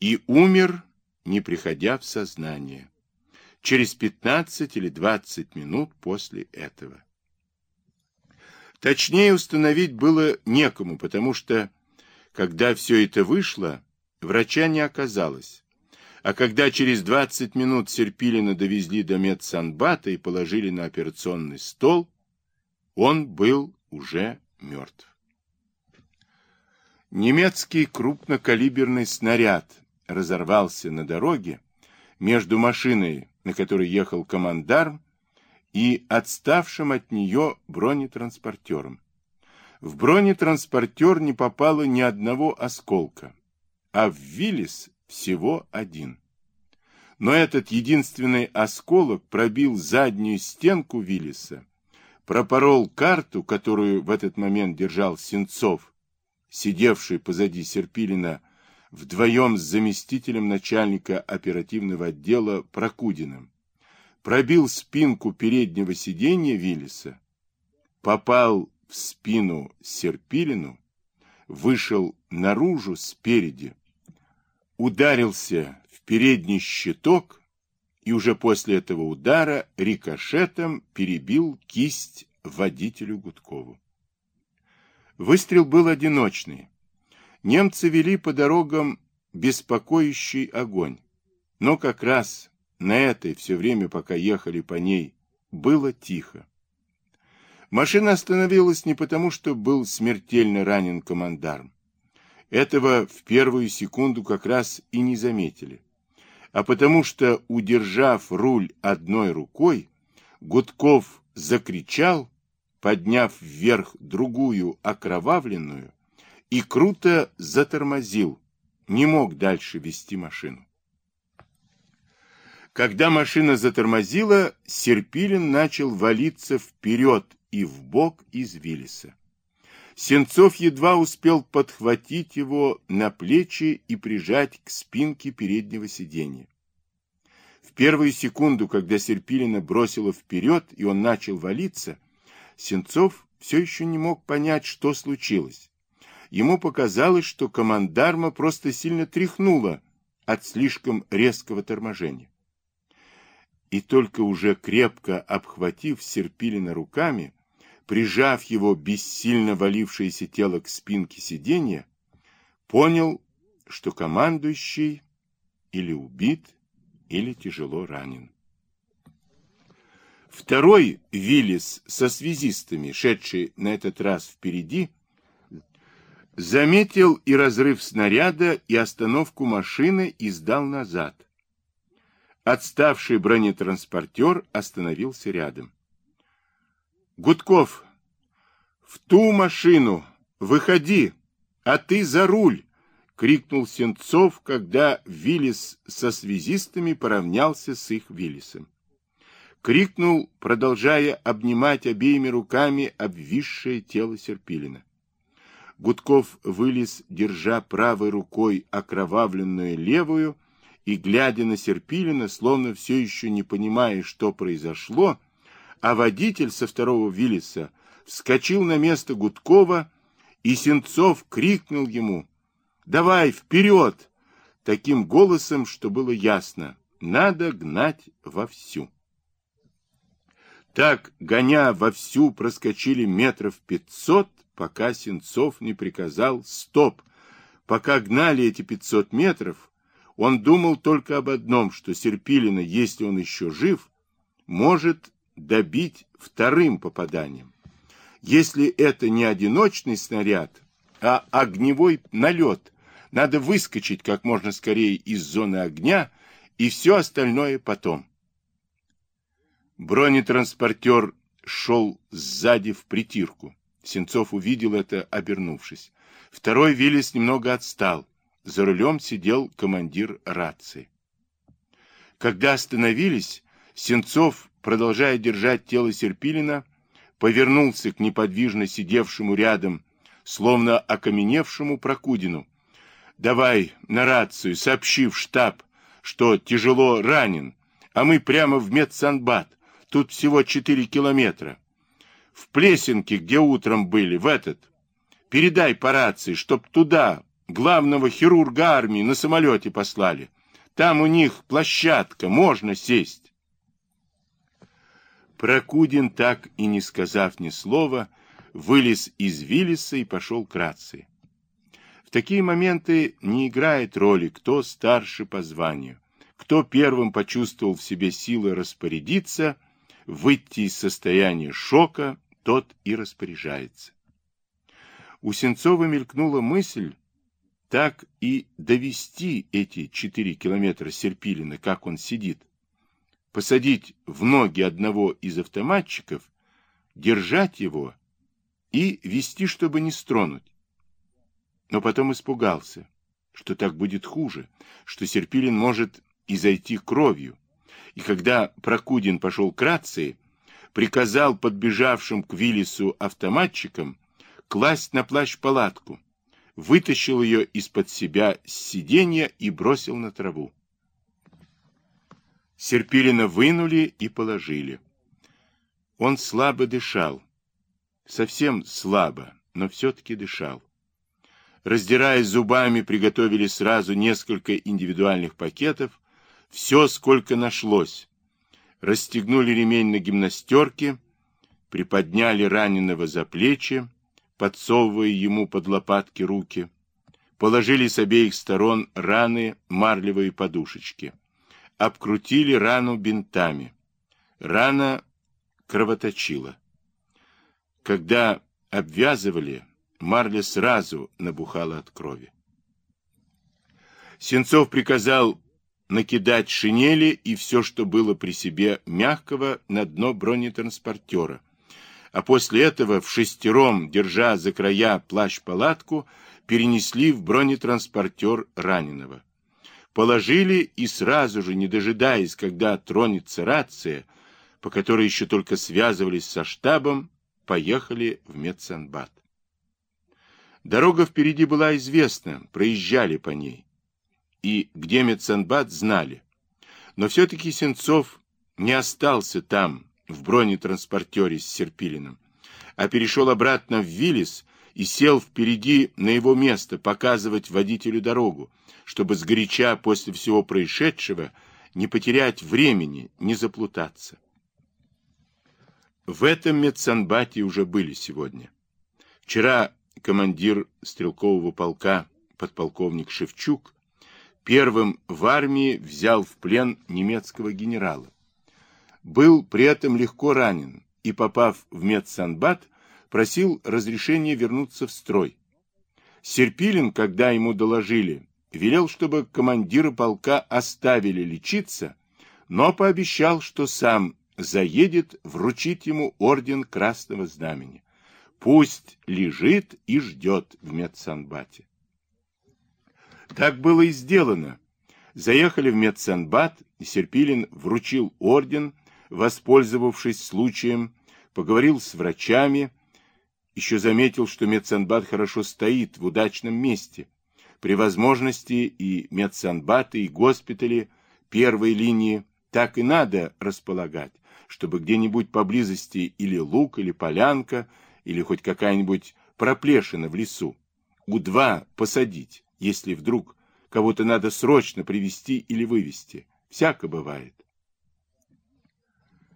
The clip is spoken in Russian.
и умер, не приходя в сознание, через 15 или 20 минут после этого. Точнее установить было некому, потому что, когда все это вышло, врача не оказалось. А когда через 20 минут Серпилина довезли до медсанбата и положили на операционный стол, он был уже мертв. Немецкий крупнокалиберный снаряд разорвался на дороге между машиной, на которой ехал командарм, и отставшим от нее бронетранспортером. В бронетранспортер не попало ни одного осколка, а в Виллис всего один. Но этот единственный осколок пробил заднюю стенку Виллиса, пропорол карту, которую в этот момент держал Сенцов, сидевший позади Серпилина вдвоем с заместителем начальника оперативного отдела Прокудиным, пробил спинку переднего сиденья Виллиса, попал в спину Серпилину, вышел наружу спереди, ударился в передний щиток и уже после этого удара рикошетом перебил кисть водителю Гудкову. Выстрел был одиночный. Немцы вели по дорогам беспокоящий огонь. Но как раз на этой все время, пока ехали по ней, было тихо. Машина остановилась не потому, что был смертельно ранен командарм. Этого в первую секунду как раз и не заметили. А потому что, удержав руль одной рукой, Гудков закричал подняв вверх другую окровавленную, и круто затормозил, не мог дальше вести машину. Когда машина затормозила, Серпилин начал валиться вперед и в бок из Виллиса. Сенцов едва успел подхватить его на плечи и прижать к спинке переднего сиденья. В первую секунду, когда Серпилина бросило вперед, и он начал валиться, Сенцов все еще не мог понять, что случилось. Ему показалось, что командарма просто сильно тряхнуло от слишком резкого торможения. И только уже крепко обхватив Серпилина руками, прижав его бессильно валившееся тело к спинке сиденья, понял, что командующий или убит, или тяжело ранен. Второй Виллис со связистами, шедший на этот раз впереди, заметил и разрыв снаряда, и остановку машины и сдал назад. Отставший бронетранспортер остановился рядом. «Гудков, в ту машину! Выходи! А ты за руль!» — крикнул Сенцов, когда Виллис со связистами поравнялся с их Виллисом крикнул, продолжая обнимать обеими руками обвисшее тело Серпилина. Гудков вылез, держа правой рукой окровавленную левую, и, глядя на Серпилина, словно все еще не понимая, что произошло, а водитель со второго Виллиса вскочил на место Гудкова, и Сенцов крикнул ему «Давай, вперед!» таким голосом, что было ясно, надо гнать вовсю. Так, гоня вовсю, проскочили метров пятьсот, пока Сенцов не приказал «стоп». Пока гнали эти пятьсот метров, он думал только об одном, что Серпилина, если он еще жив, может добить вторым попаданием. Если это не одиночный снаряд, а огневой налет, надо выскочить как можно скорее из зоны огня, и все остальное потом. Бронетранспортер шел сзади в притирку. Сенцов увидел это, обернувшись. Второй Виллис немного отстал. За рулем сидел командир рации. Когда остановились, Сенцов, продолжая держать тело Серпилина, повернулся к неподвижно сидевшему рядом, словно окаменевшему Прокудину. «Давай на рацию, сообщи в штаб, что тяжело ранен, а мы прямо в медсанбат. Тут всего четыре километра. В Плесенке, где утром были, в этот. Передай по рации, чтоб туда, главного хирурга армии на самолете послали. Там у них площадка, можно сесть. Прокудин, так и не сказав ни слова, вылез из Виллиса и пошел к рации. В такие моменты не играет роли, кто старше по званию, кто первым почувствовал в себе силы распорядиться, выйти из состояния шока, тот и распоряжается. У Сенцова мелькнула мысль так и довести эти четыре километра Серпилина, как он сидит, посадить в ноги одного из автоматчиков, держать его и вести, чтобы не стронуть. Но потом испугался, что так будет хуже, что Серпилин может изойти кровью. И когда Прокудин пошел к рации, приказал подбежавшим к Виллису автоматчикам класть на плащ палатку, вытащил ее из-под себя с сиденья и бросил на траву. Серпилина вынули и положили. Он слабо дышал. Совсем слабо, но все-таки дышал. Раздирая зубами, приготовили сразу несколько индивидуальных пакетов, все, сколько нашлось. Расстегнули ремень на гимнастерке, приподняли раненого за плечи, подсовывая ему под лопатки руки, положили с обеих сторон раны марлевые подушечки обкрутили рану бинтами. Рана кровоточила. Когда обвязывали, марля сразу набухала от крови. Сенцов приказал накидать шинели и все, что было при себе мягкого, на дно бронетранспортера. А после этого в шестером, держа за края плащ-палатку, перенесли в бронетранспортер раненого положили и сразу же, не дожидаясь, когда тронется рация, по которой еще только связывались со штабом, поехали в медсанбат. Дорога впереди была известна, проезжали по ней. И где медсанбат, знали. Но все-таки Сенцов не остался там, в бронетранспортере с Серпилиным, а перешел обратно в Виллис и сел впереди на его место показывать водителю дорогу, чтобы сгоряча после всего происшедшего не потерять времени, не заплутаться. В этом медсанбате уже были сегодня. Вчера командир стрелкового полка, подполковник Шевчук, первым в армии взял в плен немецкого генерала. Был при этом легко ранен и, попав в медсанбат, просил разрешения вернуться в строй. Серпилин, когда ему доложили, велел, чтобы командира полка оставили лечиться, но пообещал, что сам заедет вручить ему орден Красного Знамени. Пусть лежит и ждет в медсанбате. Так было и сделано. Заехали в медсанбат, и Серпилин вручил орден, воспользовавшись случаем, поговорил с врачами, еще заметил, что медсанбат хорошо стоит в удачном месте. При возможности и медсанбаты, и госпитали первой линии так и надо располагать, чтобы где-нибудь поблизости или лук, или полянка, или хоть какая-нибудь проплешина в лесу. У-два посадить, если вдруг кого-то надо срочно привести или вывести. Всяко бывает.